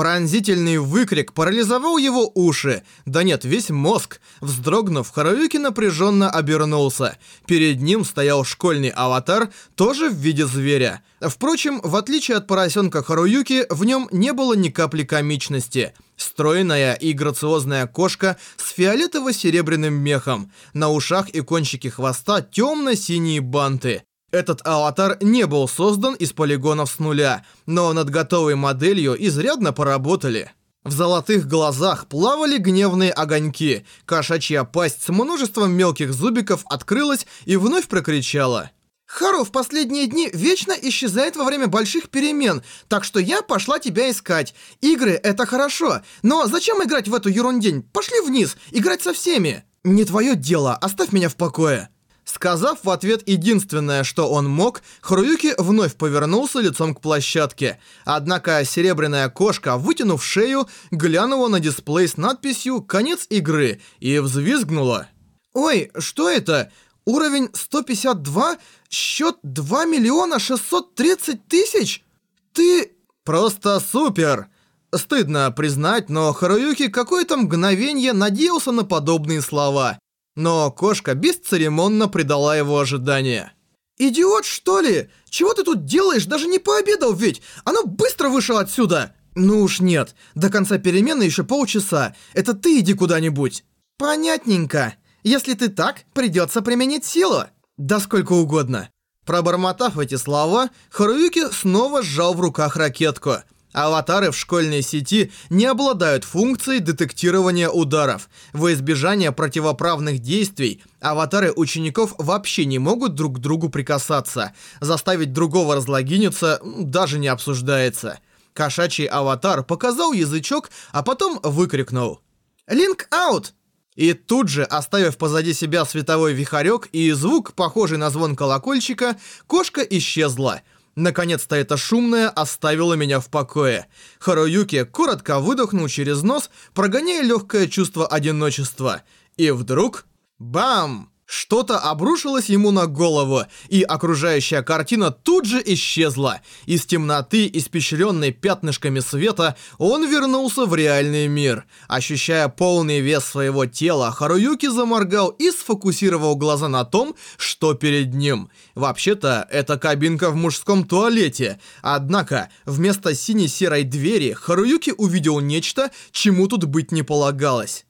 Пронзительный выкрик парализовал его уши, да нет, весь мозг. Вздрогнув, Харуюки напряженно обернулся. Перед ним стоял школьный аватар, тоже в виде зверя. Впрочем, в отличие от поросенка Харуюки, в нем не было ни капли комичности. Стройная и грациозная кошка с фиолетово-серебряным мехом. На ушах и кончике хвоста темно-синие банты. Этот аватар не был создан из полигонов с нуля, но над готовой моделью изрядно поработали. В золотых глазах плавали гневные огоньки, кошачья пасть с множеством мелких зубиков открылась и вновь прокричала. «Хару в последние дни вечно исчезает во время больших перемен, так что я пошла тебя искать. Игры — это хорошо, но зачем играть в эту ерундень? Пошли вниз, играть со всеми!» «Не твое дело, оставь меня в покое!» Сказав в ответ единственное, что он мог, Харуюки вновь повернулся лицом к площадке. Однако серебряная кошка, вытянув шею, глянула на дисплей с надписью «Конец игры» и взвизгнула. «Ой, что это? Уровень 152? Счет 2 миллиона 630 тысяч? Ты... просто супер!» Стыдно признать, но Харуюки какое-то мгновение надеялся на подобные слова. Но кошка бесцеремонно предала его ожидания. «Идиот, что ли? Чего ты тут делаешь? Даже не пообедал ведь! Оно быстро вышел отсюда!» «Ну уж нет. До конца перемены еще полчаса. Это ты иди куда-нибудь». «Понятненько. Если ты так, придется применить силу». «Да сколько угодно». Пробормотав эти слова, Харуюки снова сжал в руках ракетку – Аватары в школьной сети не обладают функцией детектирования ударов. Во избежание противоправных действий аватары учеников вообще не могут друг к другу прикасаться. Заставить другого разлогиниться даже не обсуждается. Кошачий аватар показал язычок, а потом выкрикнул. «Линк аут!» И тут же, оставив позади себя световой вихарек и звук, похожий на звон колокольчика, кошка исчезла – Наконец-то эта шумная оставила меня в покое. Харуюки коротко выдохнул через нос, прогоняя легкое чувство одиночества. И вдруг... Бам! Что-то обрушилось ему на голову, и окружающая картина тут же исчезла. Из темноты, испещренной пятнышками света, он вернулся в реальный мир. Ощущая полный вес своего тела, Харуюки заморгал и сфокусировал глаза на том, что перед ним. Вообще-то, это кабинка в мужском туалете. Однако, вместо сине-серой двери, Харуюки увидел нечто, чему тут быть не полагалось.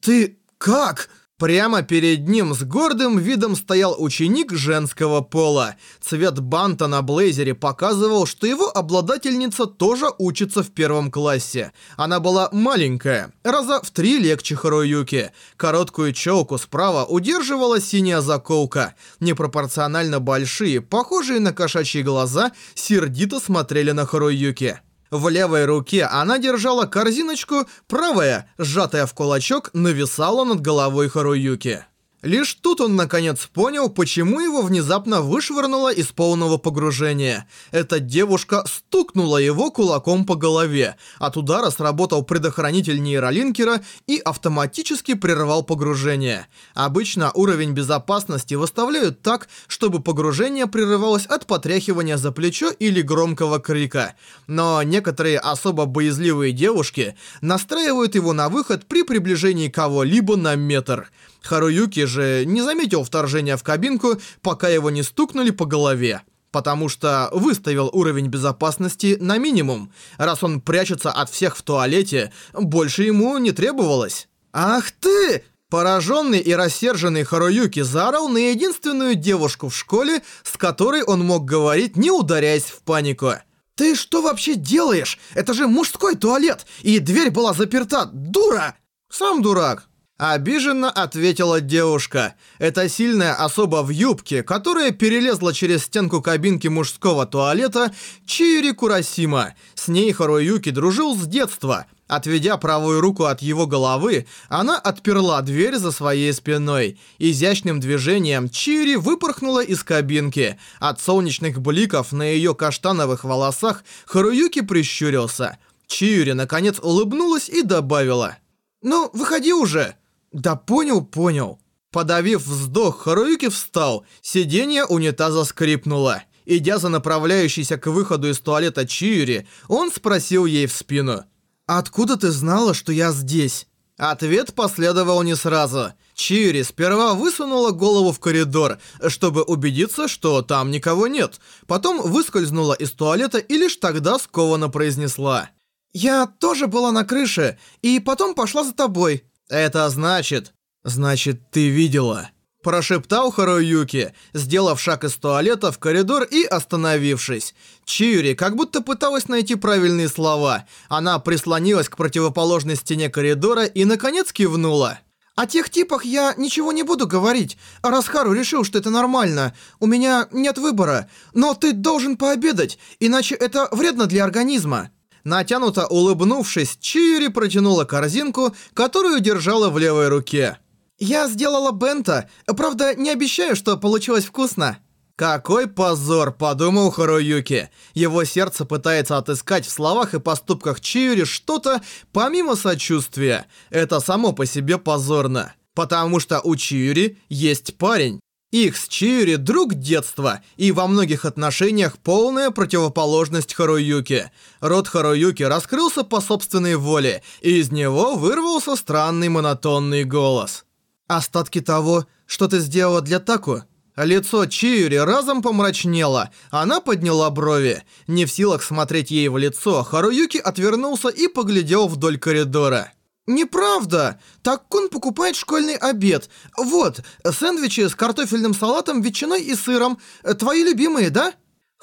«Ты как?» Прямо перед ним с гордым видом стоял ученик женского пола. Цвет банта на блейзере показывал, что его обладательница тоже учится в первом классе. Она была маленькая, раза в три легче Харуюки. Короткую челку справа удерживала синяя заколка. Непропорционально большие, похожие на кошачьи глаза, сердито смотрели на Харуюки. В левой руке она держала корзиночку, правая, сжатая в кулачок, нависала над головой Харуюки. Лишь тут он наконец понял, почему его внезапно вышвырнуло из полного погружения. Эта девушка стукнула его кулаком по голове. От удара сработал предохранитель нейролинкера и автоматически прервал погружение. Обычно уровень безопасности выставляют так, чтобы погружение прерывалось от потряхивания за плечо или громкого крика. Но некоторые особо боязливые девушки настраивают его на выход при приближении кого-либо на метр – Харуюки же не заметил вторжения в кабинку, пока его не стукнули по голове. Потому что выставил уровень безопасности на минимум. Раз он прячется от всех в туалете, больше ему не требовалось. «Ах ты!» Пораженный и рассерженный Харуюки заорал на единственную девушку в школе, с которой он мог говорить, не ударяясь в панику. «Ты что вообще делаешь? Это же мужской туалет, и дверь была заперта, дура!» «Сам дурак», Обиженно ответила девушка. Это сильная особа в юбке, которая перелезла через стенку кабинки мужского туалета Чири Курасима. С ней Харуюки дружил с детства. Отведя правую руку от его головы, она отперла дверь за своей спиной. Изящным движением Чири выпорхнула из кабинки. От солнечных бликов на ее каштановых волосах Харуюки прищурился. Чири наконец улыбнулась и добавила. «Ну, выходи уже!» «Да понял, понял». Подавив вздох, Харуюки встал. Сиденье унитаза скрипнуло. Идя за направляющейся к выходу из туалета Чиури, он спросил ей в спину. «Откуда ты знала, что я здесь?» Ответ последовал не сразу. Чири сперва высунула голову в коридор, чтобы убедиться, что там никого нет. Потом выскользнула из туалета и лишь тогда скованно произнесла. «Я тоже была на крыше, и потом пошла за тобой». «Это значит...» «Значит, ты видела...» Прошептал Харуюки, сделав шаг из туалета в коридор и остановившись. Чиури как будто пыталась найти правильные слова. Она прислонилась к противоположной стене коридора и, наконец, кивнула. «О тех типах я ничего не буду говорить, раз Хару решил, что это нормально. У меня нет выбора. Но ты должен пообедать, иначе это вредно для организма». Натянуто улыбнувшись, Чиури протянула корзинку, которую держала в левой руке. «Я сделала бента. Правда, не обещаю, что получилось вкусно». «Какой позор!» – подумал Харуюки. Его сердце пытается отыскать в словах и поступках Чиури что-то помимо сочувствия. Это само по себе позорно. Потому что у Чиури есть парень. Их с Чиури друг детства и во многих отношениях полная противоположность Харуюки. Рот Харуюки раскрылся по собственной воле, и из него вырвался странный монотонный голос. Остатки того, что ты сделала для Таку? Лицо Чиури разом помрачнело. Она подняла брови. Не в силах смотреть ей в лицо, Харуюки отвернулся и поглядел вдоль коридора. «Неправда! Так-кун покупает школьный обед. Вот, сэндвичи с картофельным салатом, ветчиной и сыром. Твои любимые, да?»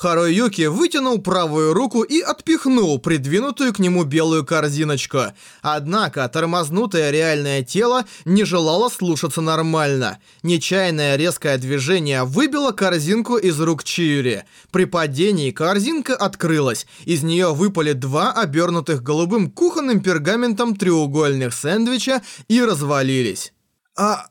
Харуюки вытянул правую руку и отпихнул придвинутую к нему белую корзиночку. Однако тормознутое реальное тело не желало слушаться нормально. Нечаянное резкое движение выбило корзинку из рук Чиури. При падении корзинка открылась. Из нее выпали два обернутых голубым кухонным пергаментом треугольных сэндвича и развалились. «А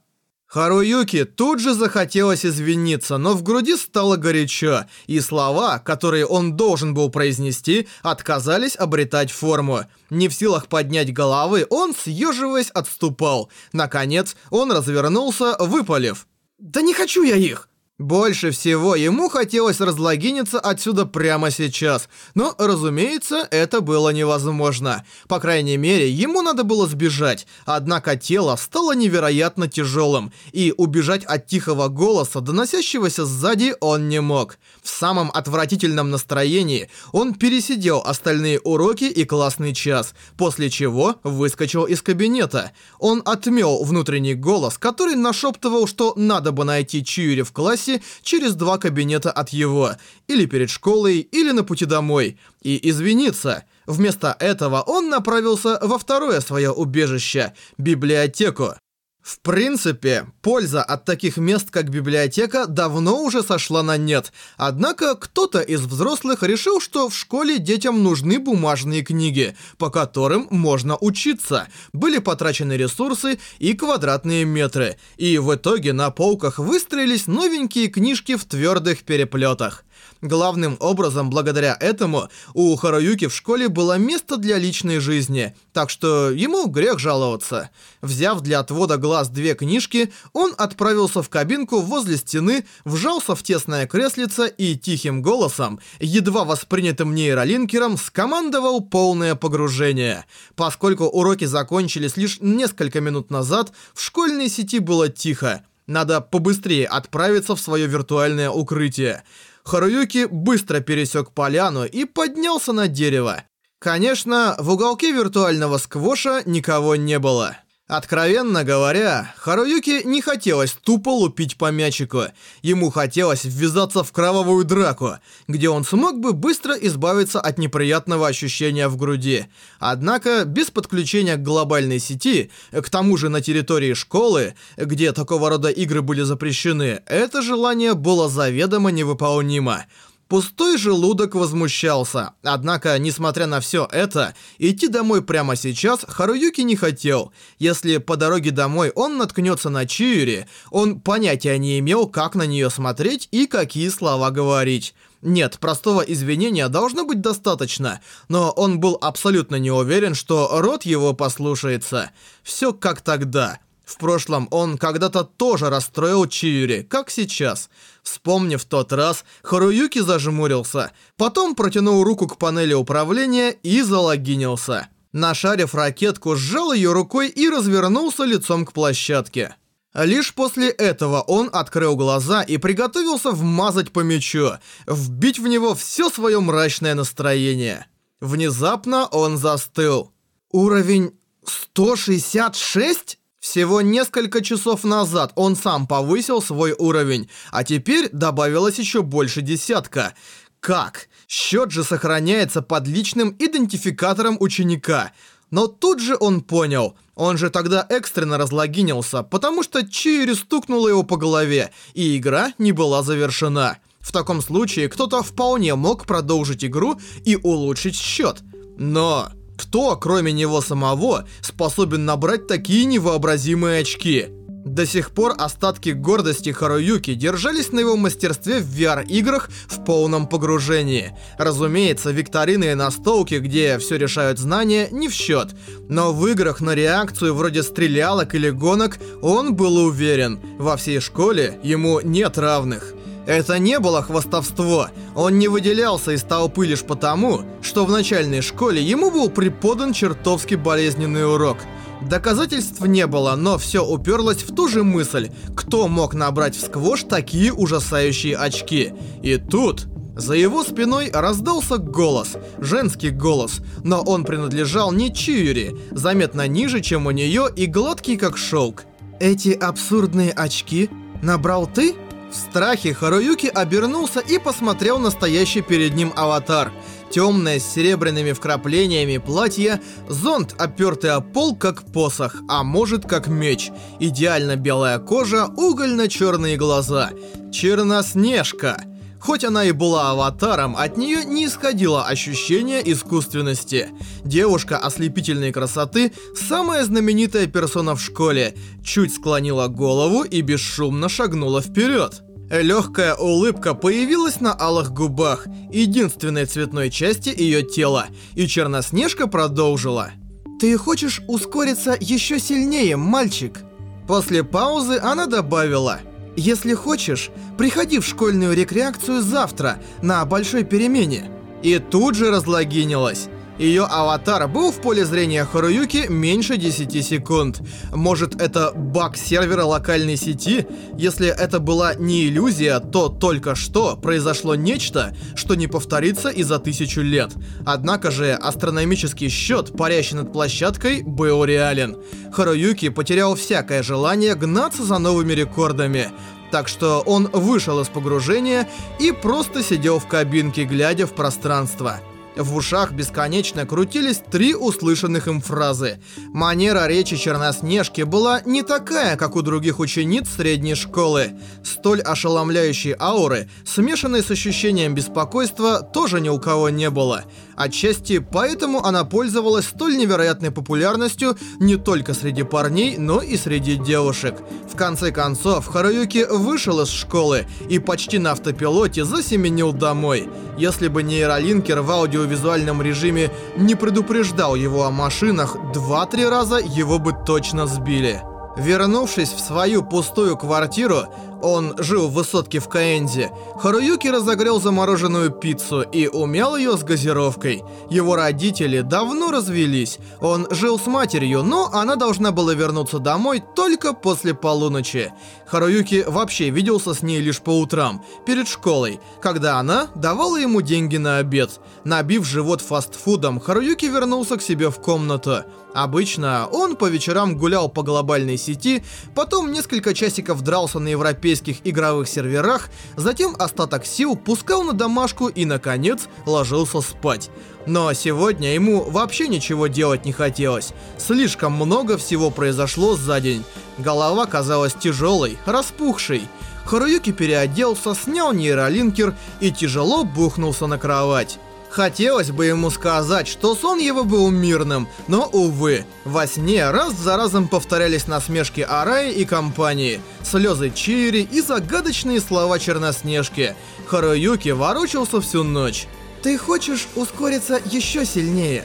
Харуюки тут же захотелось извиниться, но в груди стало горячо, и слова, которые он должен был произнести, отказались обретать форму. Не в силах поднять головы, он, съеживаясь, отступал. Наконец, он развернулся, выпалив. «Да не хочу я их!» Больше всего ему хотелось разлогиниться отсюда прямо сейчас, но, разумеется, это было невозможно. По крайней мере, ему надо было сбежать, однако тело стало невероятно тяжелым, и убежать от тихого голоса, доносящегося сзади, он не мог. В самом отвратительном настроении он пересидел остальные уроки и классный час, после чего выскочил из кабинета. Он отмел внутренний голос, который нашептывал, что надо бы найти Чьюри в классе, классе через два кабинета от его, или перед школой, или на пути домой, и извиниться. Вместо этого он направился во второе свое убежище – библиотеку. В принципе, польза от таких мест, как библиотека, давно уже сошла на нет. Однако, кто-то из взрослых решил, что в школе детям нужны бумажные книги, по которым можно учиться. Были потрачены ресурсы и квадратные метры. И в итоге на полках выстроились новенькие книжки в твердых переплетах. Главным образом, благодаря этому, у Харуюки в школе было место для личной жизни, так что ему грех жаловаться. Взяв для отвода глаз две книжки, он отправился в кабинку возле стены, вжался в тесное креслице и тихим голосом, едва воспринятым нейролинкером, скомандовал полное погружение. Поскольку уроки закончились лишь несколько минут назад, в школьной сети было тихо. Надо побыстрее отправиться в свое виртуальное укрытие. Харуюки быстро пересек поляну и поднялся на дерево. Конечно, в уголке виртуального сквоша никого не было. Откровенно говоря, Харуюки не хотелось тупо лупить по мячику. Ему хотелось ввязаться в кровавую драку, где он смог бы быстро избавиться от неприятного ощущения в груди. Однако, без подключения к глобальной сети, к тому же на территории школы, где такого рода игры были запрещены, это желание было заведомо невыполнимо. Пустой желудок возмущался. Однако, несмотря на все это, идти домой прямо сейчас Харуюки не хотел. Если по дороге домой он наткнется на Чиури, он понятия не имел, как на нее смотреть и какие слова говорить. Нет, простого извинения должно быть достаточно, но он был абсолютно не уверен, что рот его послушается. Все как тогда. В прошлом он когда-то тоже расстроил Чиури, как сейчас. Вспомнив тот раз, Харуюки зажмурился, потом протянул руку к панели управления и залогинился. Нашарив ракетку, сжал ее рукой и развернулся лицом к площадке. Лишь после этого он открыл глаза и приготовился вмазать по мячу, вбить в него все свое мрачное настроение. Внезапно он застыл. Уровень 166? Всего несколько часов назад он сам повысил свой уровень, а теперь добавилось еще больше десятка. Как? Счет же сохраняется под личным идентификатором ученика. Но тут же он понял, он же тогда экстренно разлогинился, потому что Чири стукнула его по голове, и игра не была завершена. В таком случае кто-то вполне мог продолжить игру и улучшить счет. Но кто, кроме него самого, способен набрать такие невообразимые очки? До сих пор остатки гордости Харуюки держались на его мастерстве в VR-играх в полном погружении. Разумеется, викторины и настолки, где все решают знания, не в счет. Но в играх на реакцию вроде стрелялок или гонок он был уверен. Во всей школе ему нет равных. Это не было хвастовство. Он не выделялся из толпы лишь потому, что в начальной школе ему был преподан чертовски болезненный урок – Доказательств не было, но все уперлось в ту же мысль, кто мог набрать в сквош такие ужасающие очки. И тут... За его спиной раздался голос, женский голос, но он принадлежал не Чиури, заметно ниже, чем у нее и гладкий как шелк. «Эти абсурдные очки набрал ты?» В страхе Харуюки обернулся и посмотрел на стоящий перед ним аватар – Темное с серебряными вкраплениями платье, зонт, опертый о пол, как посох, а может, как меч. Идеально белая кожа, угольно-черные глаза. Черноснежка. Хоть она и была аватаром, от нее не исходило ощущение искусственности. Девушка ослепительной красоты, самая знаменитая персона в школе, чуть склонила голову и бесшумно шагнула вперед. Легкая улыбка появилась на алых губах, единственной цветной части ее тела, и Черноснежка продолжила. «Ты хочешь ускориться еще сильнее, мальчик?» После паузы она добавила. «Если хочешь, приходи в школьную рекреацию завтра, на большой перемене». И тут же разлогинилась. Ее аватар был в поле зрения Харуюки меньше 10 секунд. Может, это баг сервера локальной сети? Если это была не иллюзия, то только что произошло нечто, что не повторится и за тысячу лет. Однако же астрономический счет, парящий над площадкой, был реален. Харуюки потерял всякое желание гнаться за новыми рекордами. Так что он вышел из погружения и просто сидел в кабинке, глядя в пространство. В ушах бесконечно крутились три услышанных им фразы. Манера речи Черноснежки была не такая, как у других учениц средней школы. Столь ошеломляющей ауры, смешанной с ощущением беспокойства, тоже ни у кого не было. Отчасти поэтому она пользовалась столь невероятной популярностью не только среди парней, но и среди девушек. В конце концов, Харуюки вышел из школы и почти на автопилоте засеменил домой. Если бы нейролинкер в аудиовизуальном режиме не предупреждал его о машинах, два-три раза его бы точно сбили. Вернувшись в свою пустую квартиру, он жил в высотке в Каэнзе. Харуюки разогрел замороженную пиццу и умял ее с газировкой. Его родители давно развелись. Он жил с матерью, но она должна была вернуться домой только после полуночи. Харуюки вообще виделся с ней лишь по утрам, перед школой, когда она давала ему деньги на обед. Набив живот фастфудом, Харуюки вернулся к себе в комнату. Обычно он по вечерам гулял по глобальной сети, потом несколько часиков дрался на европейских игровых серверах, затем остаток сил пускал на домашку и, наконец, ложился спать. Но сегодня ему вообще ничего делать не хотелось. Слишком много всего произошло за день. Голова казалась тяжелой, распухшей. Харуюки переоделся, снял нейролинкер и тяжело бухнулся на кровать. Хотелось бы ему сказать, что сон его был мирным, но, увы, во сне раз за разом повторялись насмешки Араи и компании, слезы Чири и загадочные слова Черноснежки. Харуюки ворочался всю ночь. «Ты хочешь ускориться еще сильнее?»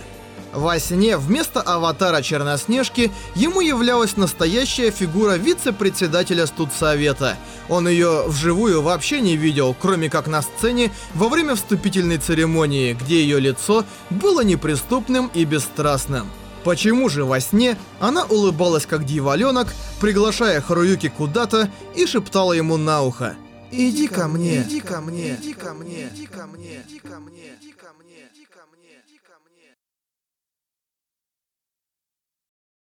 Во сне вместо аватара Черноснежки ему являлась настоящая фигура вице-председателя студсовета. Он ее вживую вообще не видел, кроме как на сцене во время вступительной церемонии, где ее лицо было неприступным и бесстрастным. Почему же во сне она улыбалась как дьяволенок, приглашая Харуюки куда-то и шептала ему на ухо «Иди ко мне, иди ко мне, иди ко мне, иди ко мне, иди ко мне, иди ко мне».